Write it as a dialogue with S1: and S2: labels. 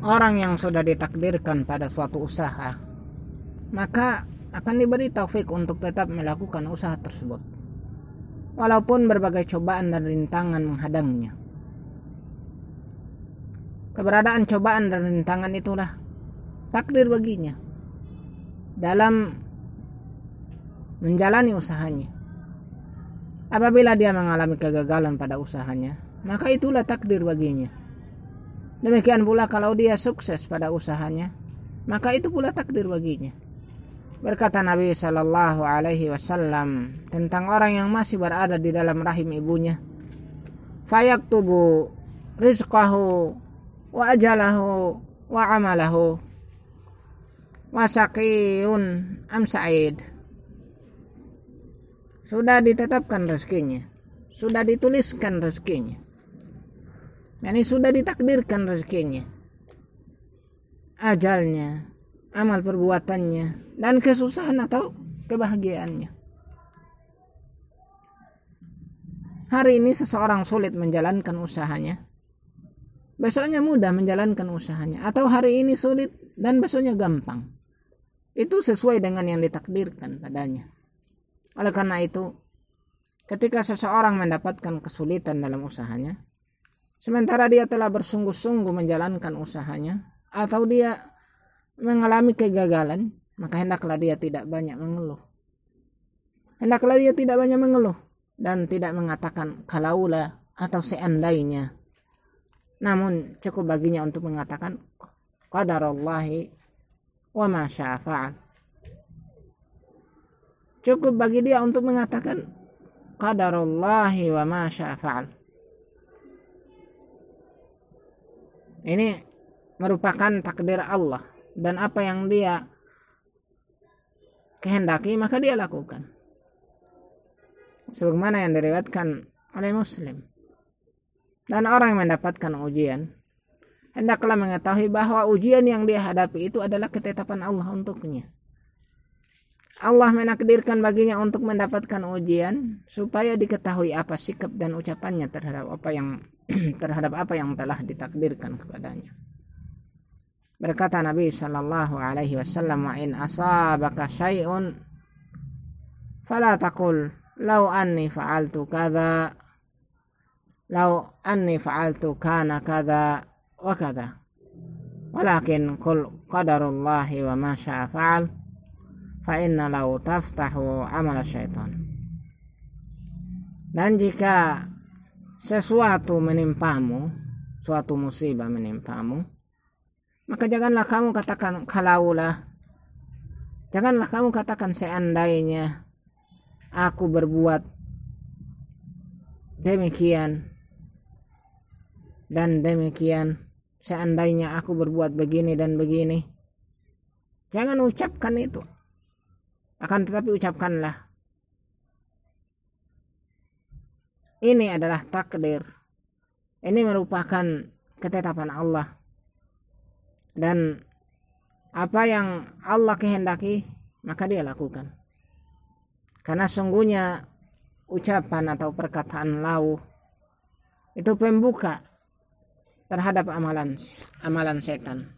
S1: orang yang sudah ditakdirkan pada suatu usaha maka akan diberi taufik untuk tetap melakukan usaha tersebut. Walaupun berbagai cobaan dan rintangan menghadangnya. Keberadaan cobaan dan rintangan itulah takdir baginya dalam menjalani usahanya. Apabila dia mengalami kegagalan pada usahanya maka itulah takdir baginya Demikian pula kalau dia sukses pada usahanya, maka itu pula takdir baginya. Berkata Nabi Shallallahu Alaihi Wasallam tentang orang yang masih berada di dalam rahim ibunya, fayak tubuh rizqahu wa ajalahu wa amalahu wa saqiyun am sa'id sudah ditetapkan rezekinya sudah dituliskan rezekinya ini sudah ditakdirkan rezekinya. Ajalnya, amal perbuatannya, dan kesusahan atau kebahagiaannya. Hari ini seseorang sulit menjalankan usahanya. Besoknya mudah menjalankan usahanya. Atau hari ini sulit dan besoknya gampang. Itu sesuai dengan yang ditakdirkan padanya. Oleh karena itu, ketika seseorang mendapatkan kesulitan dalam usahanya, sementara dia telah bersungguh-sungguh menjalankan usahanya atau dia mengalami kegagalan maka hendaklah dia tidak banyak mengeluh. Hendaklah dia tidak banyak mengeluh dan tidak mengatakan kalaulah atau seandainya. Namun cukup baginya untuk mengatakan qadarallahi wa ma cukup bagi dia untuk mengatakan qadarallahi wa ma syafa'al ini merupakan takdir Allah. Dan apa yang dia kehendaki maka dia lakukan. Sebagaimana yang diriwayatkan oleh muslim. Dan orang yang mendapatkan ujian hendaklah mengetahui bahwa ujian yang dia hadapi itu adalah ketetapan Allah untuknya. Allah menakdirkan baginya untuk mendapatkan ujian supaya diketahui apa sikap dan ucapannya terhadap apa yang terhadap apa yang telah ditakdirkan kepadanya. Berkata Nabi sallallahu alaihi wasallam, "Wa in asabaka syai'un fala taqul law anni fa'altu kadza law anni fa'altu kana kadza wa kadza." Walakin qul qadarullahi wa ma syaa fa'al fa inna law taftahu amal syaitan. Dan jika sesuatu menimpamu, suatu musibah menimpamu, maka janganlah kamu katakan kalaulah. Janganlah kamu katakan seandainya aku berbuat demikian dan demikian seandainya aku berbuat begini dan begini jangan ucapkan itu akan tetapi ucapkanlah ini adalah takdir. Ini merupakan ketetapan Allah. Dan apa yang Allah kehendaki maka dia lakukan. Karena sungguhnya ucapan atau perkataan lau itu pembuka terhadap amalan amalan setan